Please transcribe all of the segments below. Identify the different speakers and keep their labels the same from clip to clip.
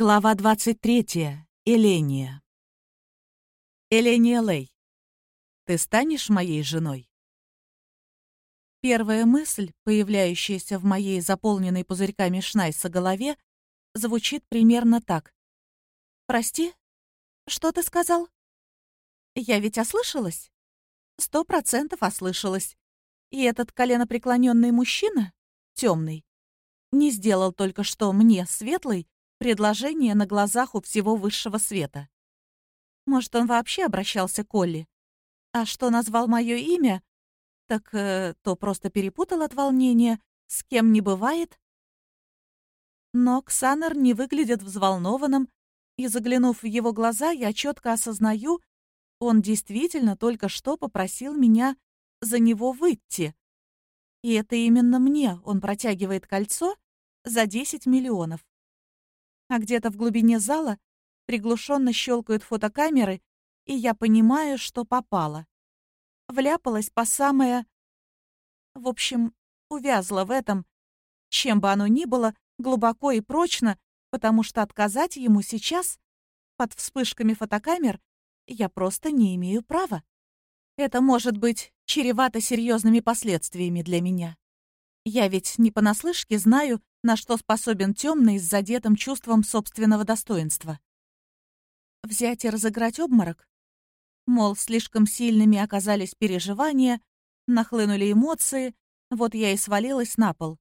Speaker 1: Глава 23. Эления. Эления Лей. Ты станешь моей женой? Первая мысль, появляющаяся в моей заполненной пузырьками Шнайса голове, звучит примерно так. «Прости, что ты сказал?» «Я ведь ослышалась?» «Сто процентов ослышалась. И этот коленопреклоненный мужчина, темный, не сделал только что мне, светлый, Предложение на глазах у всего высшего света. Может, он вообще обращался к Олли? А что назвал мое имя? Так э, то просто перепутал от волнения. С кем не бывает? Но Ксанар не выглядит взволнованным, и, заглянув в его глаза, я четко осознаю, он действительно только что попросил меня за него выйти. И это именно мне он протягивает кольцо за 10 миллионов а где-то в глубине зала приглушенно щелкают фотокамеры, и я понимаю, что попала. Вляпалась по самое... В общем, увязла в этом, чем бы оно ни было, глубоко и прочно, потому что отказать ему сейчас, под вспышками фотокамер, я просто не имею права. Это может быть чревато серьезными последствиями для меня. Я ведь не понаслышке знаю, на что способен темный с задетым чувством собственного достоинства. Взять и разыграть обморок? Мол, слишком сильными оказались переживания, нахлынули эмоции, вот я и свалилась на пол.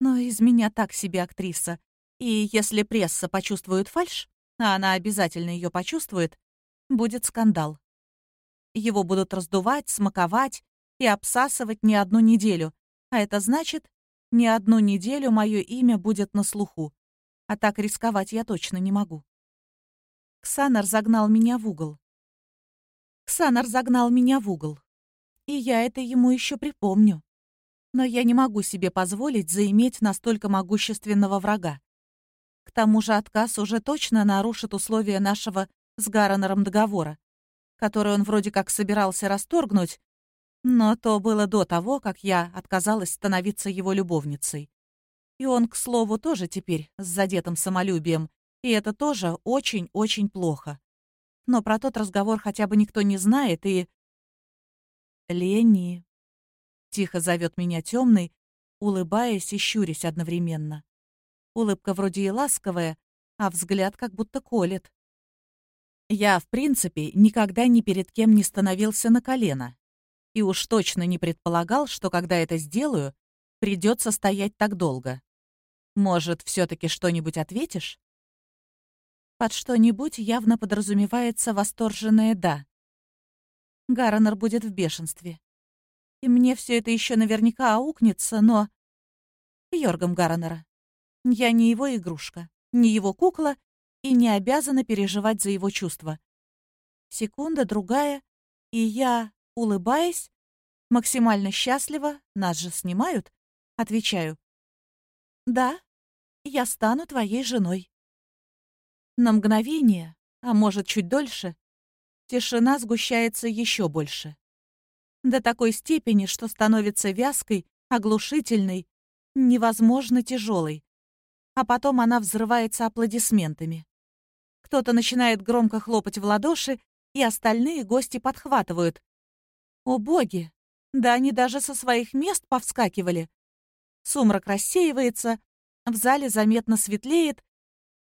Speaker 1: Но из меня так себе актриса. И если пресса почувствует фальшь, а она обязательно ее почувствует, будет скандал. Его будут раздувать, смаковать и обсасывать не одну неделю, а это значит, не одну неделю мое имя будет на слуху, а так рисковать я точно не могу. Ксанар загнал меня в угол. Ксанар загнал меня в угол. И я это ему еще припомню. Но я не могу себе позволить заиметь настолько могущественного врага. К тому же отказ уже точно нарушит условия нашего с Гаронером договора, который он вроде как собирался расторгнуть, но то было до того, как я отказалась становиться его любовницей. И он, к слову, тоже теперь с задетым самолюбием, и это тоже очень-очень плохо. Но про тот разговор хотя бы никто не знает, и... «Ленни», — тихо зовет меня темный, улыбаясь и щурясь одновременно. Улыбка вроде и ласковая, а взгляд как будто колет. Я, в принципе, никогда ни перед кем не становился на колено, и уж точно не предполагал, что когда это сделаю, придется стоять так долго. Может, все-таки что-нибудь ответишь? Под что-нибудь явно подразумевается восторженное «да». Гарренер будет в бешенстве. И мне все это еще наверняка аукнется, но... Йоргом Гарренера. Я не его игрушка, не его кукла и не обязана переживать за его чувства. Секунда, другая, и я Улыбаясь, максимально счастливо, нас же снимают, отвечаю. «Да, я стану твоей женой». На мгновение, а может чуть дольше, тишина сгущается еще больше. До такой степени, что становится вязкой, оглушительной, невозможно тяжелой. А потом она взрывается аплодисментами. Кто-то начинает громко хлопать в ладоши, и остальные гости подхватывают. О боги! Да они даже со своих мест повскакивали. Сумрак рассеивается, в зале заметно светлеет.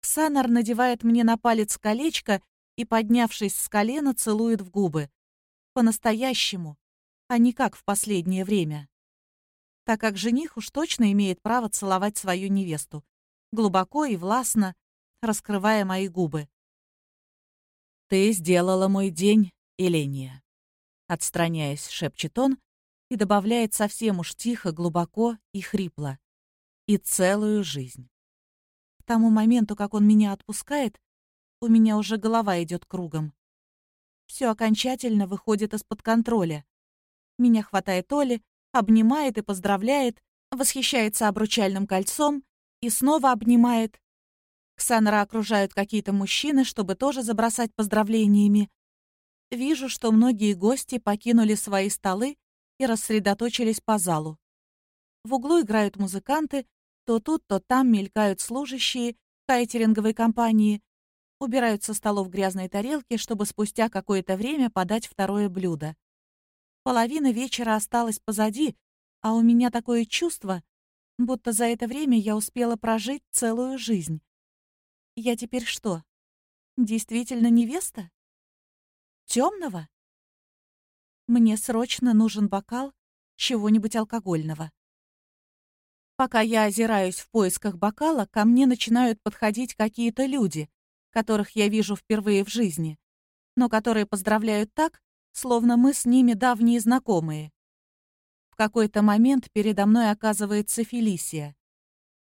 Speaker 1: Ксанар надевает мне на палец колечко и, поднявшись с колена, целует в губы. По-настоящему, а не как в последнее время. Так как жених уж точно имеет право целовать свою невесту. Глубоко и властно, раскрывая мои губы. «Ты сделала мой день, Эления». Отстраняясь, шепчет он и добавляет совсем уж тихо, глубоко и хрипло. И целую жизнь. К тому моменту, как он меня отпускает, у меня уже голова идет кругом. Все окончательно выходит из-под контроля. Меня хватает Оли, обнимает и поздравляет, восхищается обручальным кольцом и снова обнимает. Ксанра окружают какие-то мужчины, чтобы тоже забросать поздравлениями. Вижу, что многие гости покинули свои столы и рассредоточились по залу. В углу играют музыканты, то тут, то там мелькают служащие, кайтеринговой компании, убирают со столов грязные тарелки, чтобы спустя какое-то время подать второе блюдо. Половина вечера осталась позади, а у меня такое чувство, будто за это время я успела прожить целую жизнь. Я теперь что, действительно невеста? Темного? Мне срочно нужен бокал чего-нибудь алкогольного. Пока я озираюсь в поисках бокала, ко мне начинают подходить какие-то люди, которых я вижу впервые в жизни, но которые поздравляют так, словно мы с ними давние знакомые. В какой-то момент передо мной оказывается Фелисия.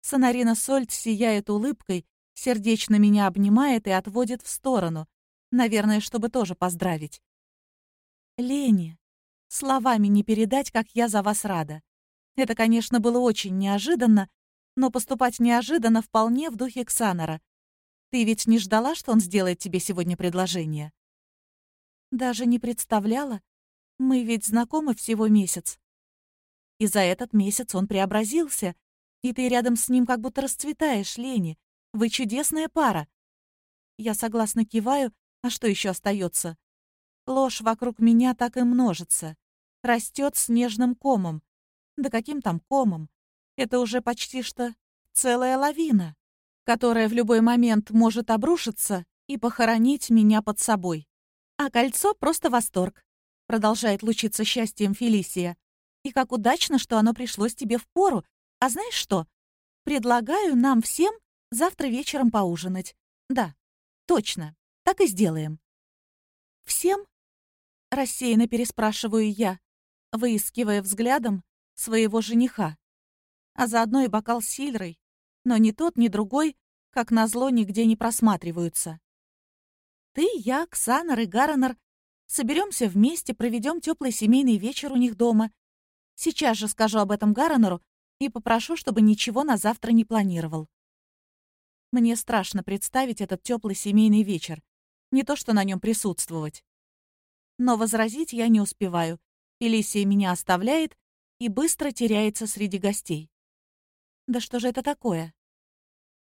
Speaker 1: Сонарина Сольт сияет улыбкой, сердечно меня обнимает и отводит в сторону, наверное, чтобы тоже поздравить. «Лени, словами не передать, как я за вас рада. Это, конечно, было очень неожиданно, но поступать неожиданно вполне в духе Ксанора. Ты ведь не ждала, что он сделает тебе сегодня предложение?» Даже не представляла. Мы ведь знакомы всего месяц. И за этот месяц он преобразился, и ты рядом с ним как будто расцветаешь, Лени. Вы чудесная пара. Я согласно киваю, а что еще остается? Ложь вокруг меня так и множится. Растет снежным комом. Да каким там комом? Это уже почти что целая лавина, которая в любой момент может обрушиться и похоронить меня под собой. А кольцо — просто восторг. Продолжает лучиться счастьем Фелисия. И как удачно, что оно пришлось тебе в пору. А знаешь что? Предлагаю нам всем завтра вечером поужинать. Да, точно, так и сделаем. Всем? Рассеянно переспрашиваю я, выискивая взглядом своего жениха. А заодно и бокал с сильрой. Но ни тот, ни другой, как назло, нигде не просматриваются. Ты, я, Ксанар и Гаронер соберемся вместе, проведем теплый семейный вечер у них дома. Сейчас же скажу об этом Гаронеру и попрошу, чтобы ничего на завтра не планировал. Мне страшно представить этот теплый семейный вечер. Не то что на нем присутствовать. Но возразить я не успеваю. Фелисия меня оставляет и быстро теряется среди гостей. Да что же это такое?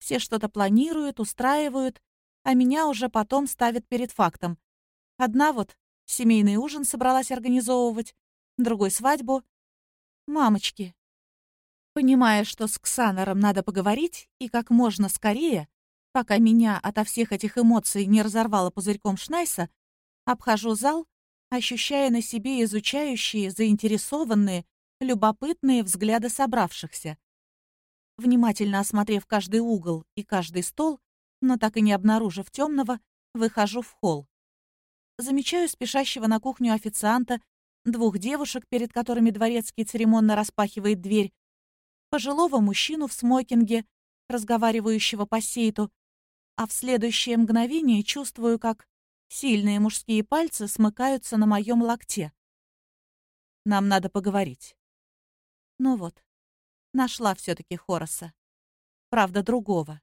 Speaker 1: Все что-то планируют, устраивают, а меня уже потом ставят перед фактом. Одна вот семейный ужин собралась организовывать, другой свадьбу. Мамочки. Понимая, что с Ксанором надо поговорить, и как можно скорее, пока меня ото всех этих эмоций не разорвало пузырьком Шнайса, обхожу зал, ощущая на себе изучающие, заинтересованные, любопытные взгляды собравшихся. Внимательно осмотрев каждый угол и каждый стол, но так и не обнаружив темного, выхожу в холл. Замечаю спешащего на кухню официанта, двух девушек, перед которыми дворецкий церемонно распахивает дверь, пожилого мужчину в смокинге, разговаривающего по сейту, а в следующее мгновение чувствую, как сильные мужские пальцы смыкаются на моем локте. Нам надо поговорить. Ну вот, нашла все-таки Хороса. Правда, другого.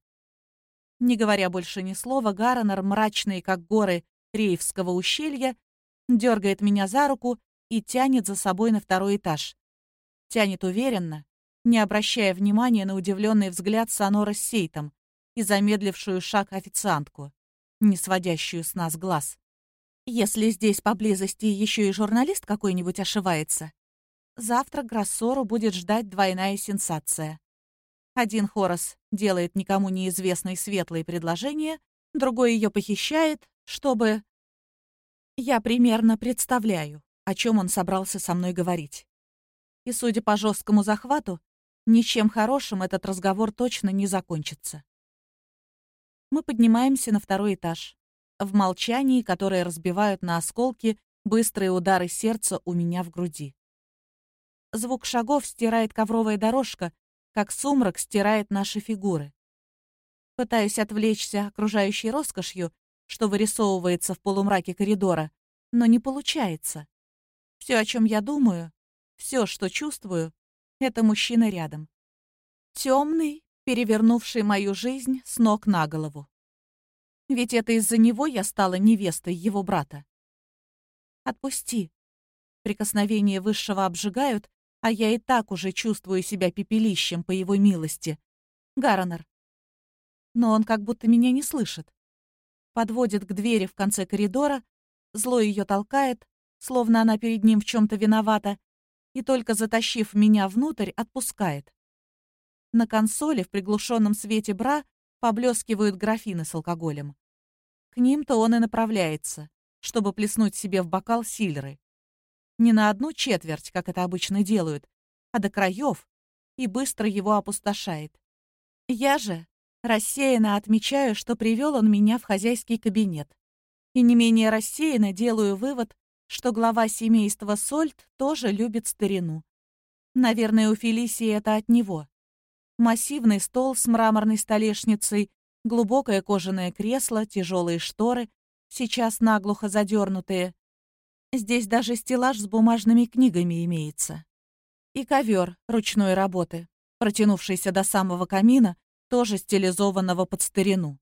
Speaker 1: Не говоря больше ни слова, Гаронер, мрачный, как горы Рейвского ущелья, дергает меня за руку и тянет за собой на второй этаж. Тянет уверенно, не обращая внимания на удивленный взгляд Сонора с Сейтом и замедлившую шаг официантку, не сводящую с нас глаз. Если здесь поблизости еще и журналист какой-нибудь ошивается, завтра Гроссору будет ждать двойная сенсация. Один Хорос делает никому неизвестные светлые предложения, другой ее похищает, чтобы... Я примерно представляю, о чем он собрался со мной говорить. И, судя по жесткому захвату, ничем хорошим этот разговор точно не закончится. Мы поднимаемся на второй этаж. В молчании, которое разбивают на осколки быстрые удары сердца у меня в груди. Звук шагов стирает ковровая дорожка, как сумрак стирает наши фигуры. Пытаюсь отвлечься окружающей роскошью, что вырисовывается в полумраке коридора, но не получается. Все, о чем я думаю, все, что чувствую, это мужчина рядом. Темный, перевернувший мою жизнь с ног на голову. Ведь это из-за него я стала невестой его брата. Отпусти. Прикосновения высшего обжигают, а я и так уже чувствую себя пепелищем по его милости. Гаронер. но он как будто меня не слышит. Подводит к двери в конце коридора, зло ее толкает, словно она перед ним в чем-то виновата, и только затащив меня внутрь, отпускает. На консоли в приглушенном свете бра поблескивают графины с алкоголем. К ним-то он и направляется, чтобы плеснуть себе в бокал сильры. Не на одну четверть, как это обычно делают, а до краев, и быстро его опустошает. Я же рассеянно отмечаю, что привел он меня в хозяйский кабинет. И не менее рассеянно делаю вывод, что глава семейства Сольт тоже любит старину. Наверное, у Фелисии это от него. Массивный стол с мраморной столешницей, глубокое кожаное кресло, тяжелые шторы, сейчас наглухо задернутые. Здесь даже стеллаж с бумажными книгами имеется. И ковер ручной работы, протянувшийся до самого камина, тоже стилизованного под старину.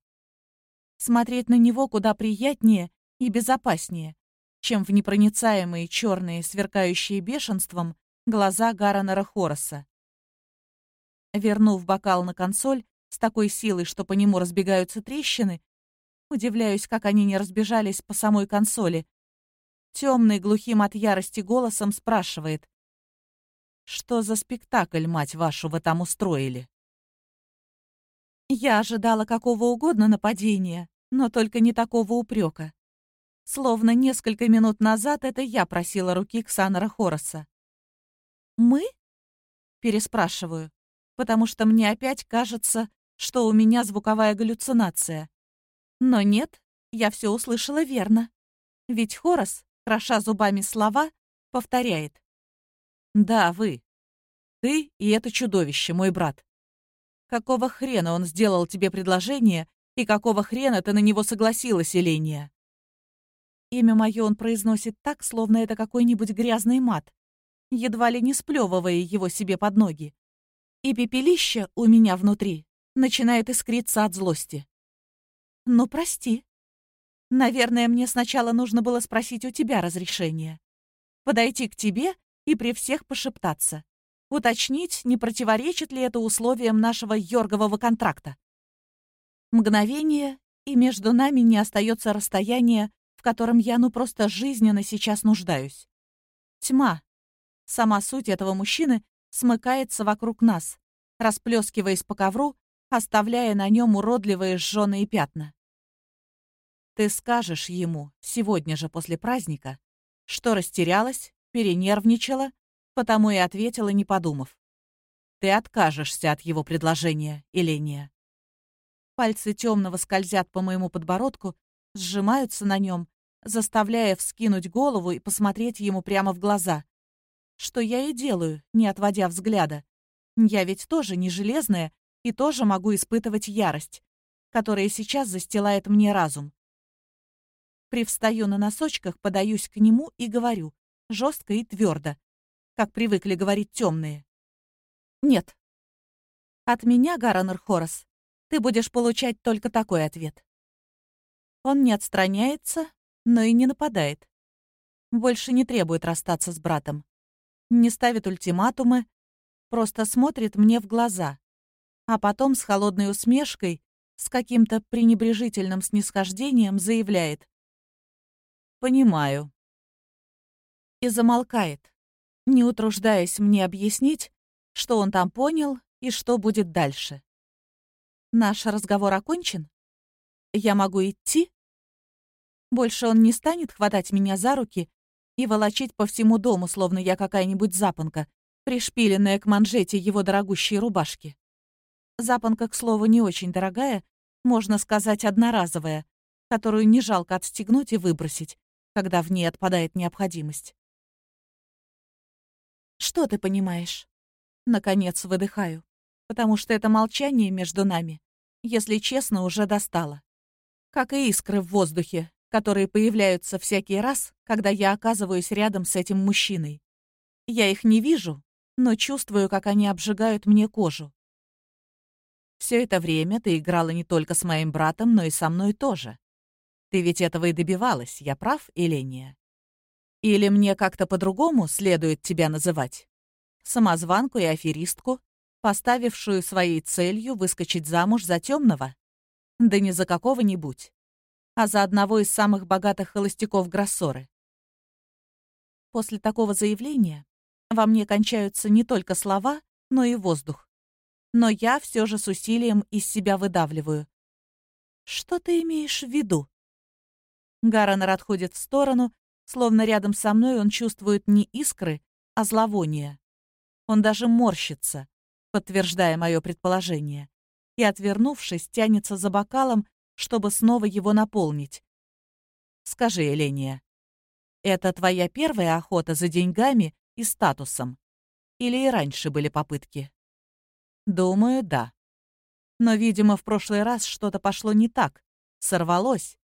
Speaker 1: Смотреть на него куда приятнее и безопаснее, чем в непроницаемые черные, сверкающие бешенством, глаза Гарренера Хорреса. Вернув бокал на консоль с такой силой, что по нему разбегаются трещины, удивляюсь, как они не разбежались по самой консоли. Темный, глухим от ярости голосом спрашивает. «Что за спектакль, мать вашу, вы там устроили?» Я ожидала какого угодно нападения, но только не такого упрека. Словно несколько минут назад это я просила руки Ксанара Хороса. «Мы?» — переспрашиваю, потому что мне опять кажется, что у меня звуковая галлюцинация. Но нет, я все услышала верно. Ведь Хорос, кроша зубами слова, повторяет. «Да, вы. Ты и это чудовище, мой брат. Какого хрена он сделал тебе предложение, и какого хрена ты на него согласилась, Эления?» Имя мое он произносит так, словно это какой-нибудь грязный мат, едва ли не сплевывая его себе под ноги. И пепелище у меня внутри начинает искриться от злости. «Ну, прости. Наверное, мне сначала нужно было спросить у тебя разрешения. Подойти к тебе и при всех пошептаться. Уточнить, не противоречит ли это условиям нашего Йоргового контракта. Мгновение, и между нами не остается расстояние, в котором я ну просто жизненно сейчас нуждаюсь. Тьма. Сама суть этого мужчины смыкается вокруг нас, расплескиваясь по ковру, оставляя на нем уродливые сжженные пятна. Ты скажешь ему сегодня же после праздника, что растерялась, перенервничала, потому и ответила, не подумав. Ты откажешься от его предложения, Еления. Пальцы темного скользят по моему подбородку, сжимаются на нем, заставляя вскинуть голову и посмотреть ему прямо в глаза. Что я и делаю, не отводя взгляда. Я ведь тоже не железная и тоже могу испытывать ярость, которая сейчас застилает мне разум. Привстаю на носочках, подаюсь к нему и говорю, жестко и твердо, как привыкли говорить темные. Нет. От меня, Гаранер Хорос, ты будешь получать только такой ответ. Он не отстраняется, но и не нападает. Больше не требует расстаться с братом. Не ставит ультиматумы, просто смотрит мне в глаза. А потом с холодной усмешкой, с каким-то пренебрежительным снисхождением заявляет. «Понимаю». И замолкает, не утруждаясь мне объяснить, что он там понял и что будет дальше. Наш разговор окончен? Я могу идти? Больше он не станет хватать меня за руки и волочить по всему дому, словно я какая-нибудь запонка, пришпиленная к манжете его дорогущей рубашки. Запонка, к слову, не очень дорогая, можно сказать, одноразовая, которую не жалко отстегнуть и выбросить, когда в ней отпадает необходимость. «Что ты понимаешь?» Наконец выдыхаю, потому что это молчание между нами, если честно, уже достало. Как и искры в воздухе, которые появляются всякий раз, когда я оказываюсь рядом с этим мужчиной. Я их не вижу, но чувствую, как они обжигают мне кожу. Все это время ты играла не только с моим братом, но и со мной тоже. Ты ведь этого и добивалась, я прав, Эления? Или мне как-то по-другому следует тебя называть? Самозванку и аферистку, поставившую своей целью выскочить замуж за темного? Да не за какого-нибудь, а за одного из самых богатых холостяков Гроссоры. После такого заявления во мне кончаются не только слова, но и воздух. Но я все же с усилием из себя выдавливаю. Что ты имеешь в виду? Гарренер отходит в сторону, словно рядом со мной он чувствует не искры, а зловоние. Он даже морщится, подтверждая мое предположение, и, отвернувшись, тянется за бокалом, чтобы снова его наполнить. «Скажи, Эления, это твоя первая охота за деньгами и статусом? Или и раньше были попытки?» «Думаю, да. Но, видимо, в прошлый раз что-то пошло не так, сорвалось.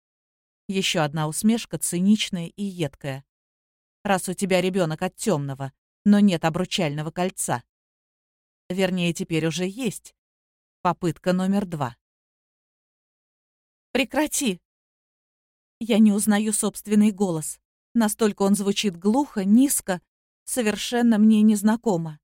Speaker 1: Еще одна усмешка, циничная и едкая. Раз у тебя ребенок от темного, но нет обручального кольца. Вернее, теперь уже есть. Попытка номер два. «Прекрати!» Я не узнаю собственный голос. Настолько он звучит глухо, низко, совершенно мне незнакомо.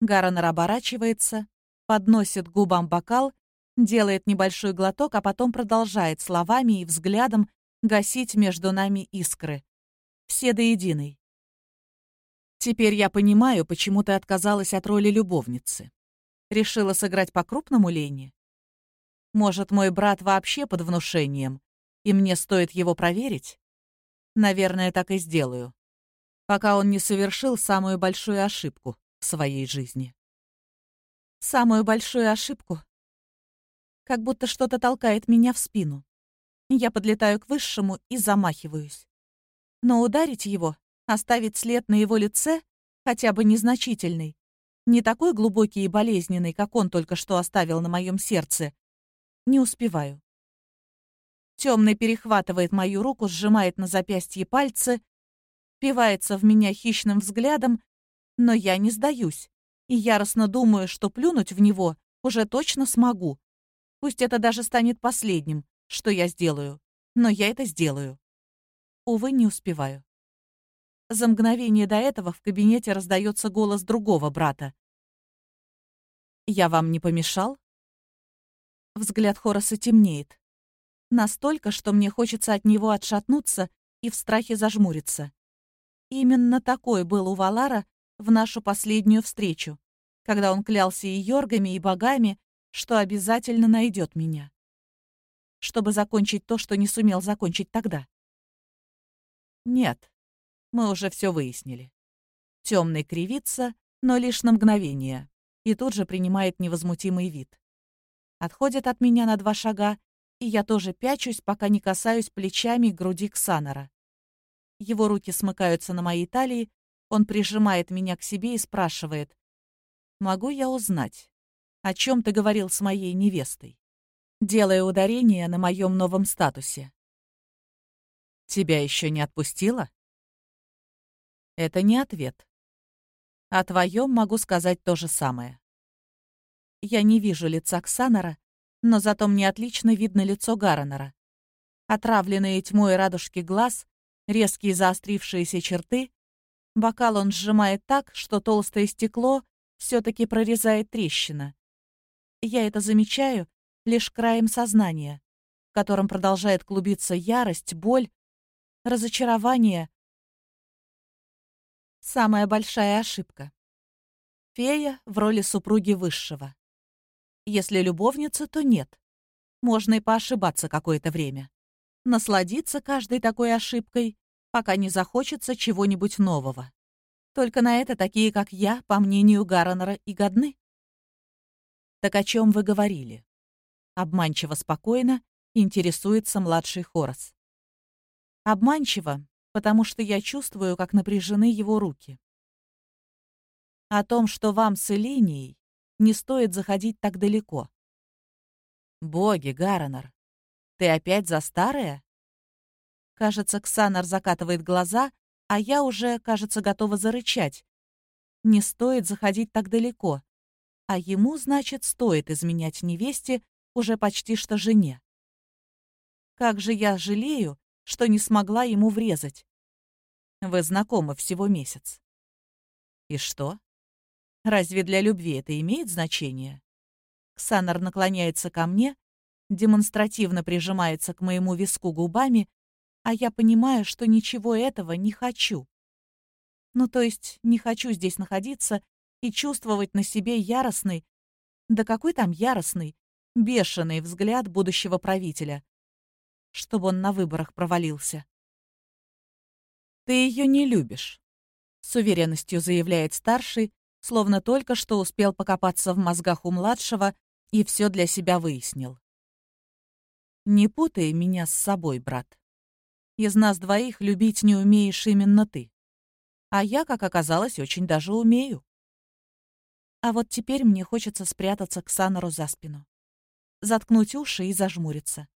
Speaker 1: Гарренер оборачивается, подносит губам бокал, делает небольшой глоток, а потом продолжает словами и взглядом гасить между нами искры. Все до единой. Теперь я понимаю, почему ты отказалась от роли любовницы. Решила сыграть по-крупному Лене? Может, мой брат вообще под внушением, и мне стоит его проверить? Наверное, так и сделаю. Пока он не совершил самую большую ошибку в своей жизни. Самую большую ошибку? Как будто что-то толкает меня в спину. Я подлетаю к высшему и замахиваюсь. Но ударить его Оставить след на его лице, хотя бы незначительный, не такой глубокий и болезненный, как он только что оставил на моем сердце, не успеваю. Темный перехватывает мою руку, сжимает на запястье пальцы, пивается в меня хищным взглядом, но я не сдаюсь и яростно думаю, что плюнуть в него уже точно смогу. Пусть это даже станет последним, что я сделаю, но я это сделаю. Увы, не успеваю. За мгновение до этого в кабинете раздается голос другого брата. «Я вам не помешал?» Взгляд Хораса темнеет. Настолько, что мне хочется от него отшатнуться и в страхе зажмуриться. Именно такой был у Валара в нашу последнюю встречу, когда он клялся и йоргами, и богами, что обязательно найдет меня. Чтобы закончить то, что не сумел закончить тогда. Нет, мы уже все выяснили. Темный кривится, но лишь на мгновение, и тут же принимает невозмутимый вид. Отходит от меня на два шага, и я тоже пячусь, пока не касаюсь плечами груди Ксанора. Его руки смыкаются на моей талии, он прижимает меня к себе и спрашивает, «Могу я узнать, о чем ты говорил с моей невестой?» делая ударение на моем новом статусе. «Тебя еще не отпустила?» Это не ответ. О твоем могу сказать то же самое. Я не вижу лица Ксанора, но зато мне отлично видно лицо Гарренера. Отравленные тьмой радужки глаз, резкие заострившиеся черты. Бокал он сжимает так, что толстое стекло все-таки прорезает трещина. Я это замечаю лишь краем сознания, в котором продолжает клубиться ярость, боль, разочарование, Самая большая ошибка. Фея в роли супруги высшего. Если любовница, то нет. Можно и поошибаться какое-то время. Насладиться каждой такой ошибкой, пока не захочется чего-нибудь нового. Только на это такие, как я, по мнению Гарренера, и годны. Так о чем вы говорили? Обманчиво спокойно интересуется младший Хорос. Обманчиво, потому что я чувствую, как напряжены его руки. О том, что вам с Элинией не стоит заходить так далеко. Боги, Гарренер, ты опять за старое? Кажется, Ксанар закатывает глаза, а я уже, кажется, готова зарычать. Не стоит заходить так далеко. А ему, значит, стоит изменять невесте, уже почти что жене. Как же я жалею, что не смогла ему врезать. Вы знакомы всего месяц. И что? Разве для любви это имеет значение? Ксанар наклоняется ко мне, демонстративно прижимается к моему виску губами, а я понимаю, что ничего этого не хочу. Ну, то есть не хочу здесь находиться и чувствовать на себе яростный, да какой там яростный, бешеный взгляд будущего правителя, чтобы он на выборах провалился. «Ты ее не любишь», — с уверенностью заявляет старший, словно только что успел покопаться в мозгах у младшего и все для себя выяснил. «Не путай меня с собой, брат. Из нас двоих любить не умеешь именно ты. А я, как оказалось, очень даже умею. А вот теперь мне хочется спрятаться к Санору за спину. Заткнуть уши и зажмуриться.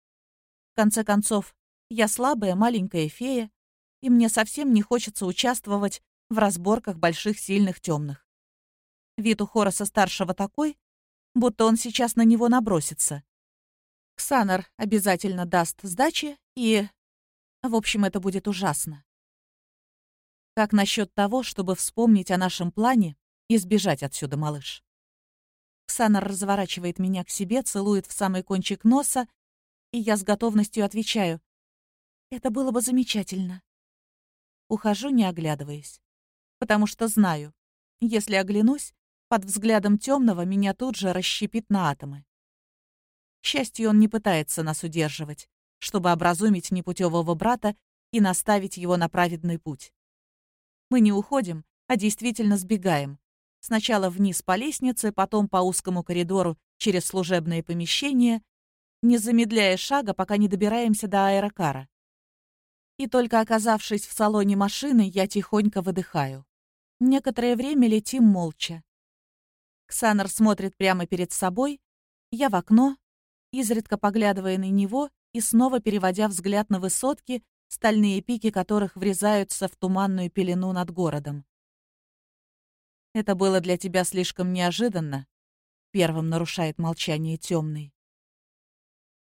Speaker 1: В конце концов, я слабая маленькая фея, и мне совсем не хочется участвовать в разборках больших сильных темных. Вид у Хороса старшего такой, будто он сейчас на него набросится. Ксанар обязательно даст сдачи, и... В общем, это будет ужасно. Как насчет того, чтобы вспомнить о нашем плане и сбежать отсюда, малыш? Ксанар разворачивает меня к себе, целует в самый кончик носа, и я с готовностью отвечаю. Это было бы замечательно. Ухожу, не оглядываясь. Потому что знаю, если оглянусь, под взглядом темного меня тут же расщепит на атомы. К счастью, он не пытается нас удерживать, чтобы образумить непутевого брата и наставить его на праведный путь. Мы не уходим, а действительно сбегаем. Сначала вниз по лестнице, потом по узкому коридору через служебные помещения, не замедляя шага, пока не добираемся до аэрокара. И только оказавшись в салоне машины, я тихонько выдыхаю. Некоторое время летим молча. Ксанар смотрит прямо перед собой, я в окно, изредка поглядывая на него и снова переводя взгляд на высотки, стальные пики которых врезаются в туманную пелену над городом. «Это было для тебя слишком неожиданно», — первым нарушает молчание темный.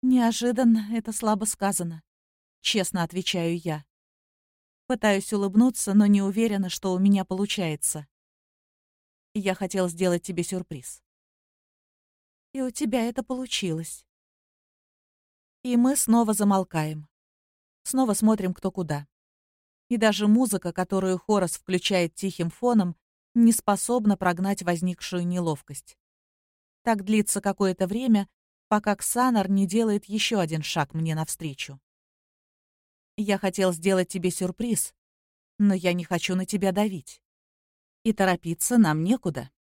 Speaker 1: «Неожиданно, это слабо сказано», — честно отвечаю я. Пытаюсь улыбнуться, но не уверена, что у меня получается. Я хотел сделать тебе сюрприз. И у тебя это получилось. И мы снова замолкаем. Снова смотрим кто куда. И даже музыка, которую Хорос включает тихим фоном, не способна прогнать возникшую неловкость. Так длится какое-то время, пока Ксанар не делает еще один шаг мне навстречу. Я хотел сделать тебе сюрприз, но я не хочу на тебя давить. И торопиться нам некуда.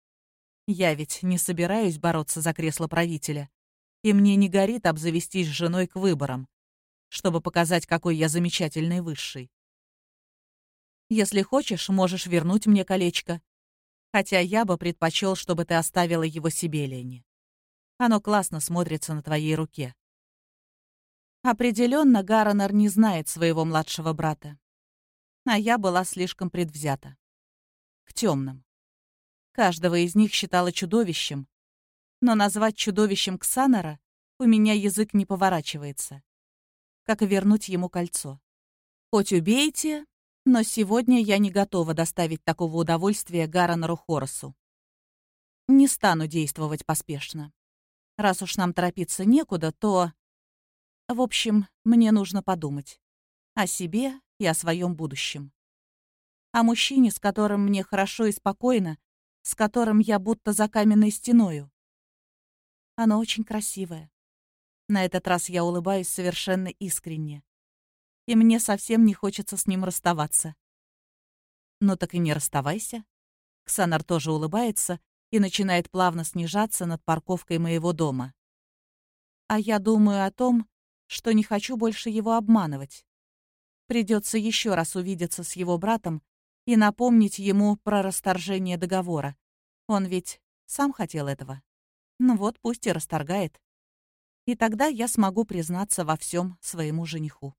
Speaker 1: Я ведь не собираюсь бороться за кресло правителя, и мне не горит обзавестись женой к выборам чтобы показать, какой я замечательный высший. Если хочешь, можешь вернуть мне колечко. Хотя я бы предпочел, чтобы ты оставила его себе, Лени. Оно классно смотрится на твоей руке. Определенно, Гаронер не знает своего младшего брата. А я была слишком предвзята. К темным. Каждого из них считала чудовищем. Но назвать чудовищем Ксанора у меня язык не поворачивается как и вернуть ему кольцо. Хоть убейте, но сегодня я не готова доставить такого удовольствия Гаронору Хоросу. Не стану действовать поспешно. Раз уж нам торопиться некуда, то... В общем, мне нужно подумать. О себе и о своем будущем. О мужчине, с которым мне хорошо и спокойно, с которым я будто за каменной стеною. Оно очень красивое. На этот раз я улыбаюсь совершенно искренне. И мне совсем не хочется с ним расставаться. Ну так и не расставайся. Ксанар тоже улыбается и начинает плавно снижаться над парковкой моего дома. А я думаю о том, что не хочу больше его обманывать. Придется еще раз увидеться с его братом и напомнить ему про расторжение договора. Он ведь сам хотел этого. Ну вот, пусть и расторгает и тогда я смогу признаться во всем своему жениху.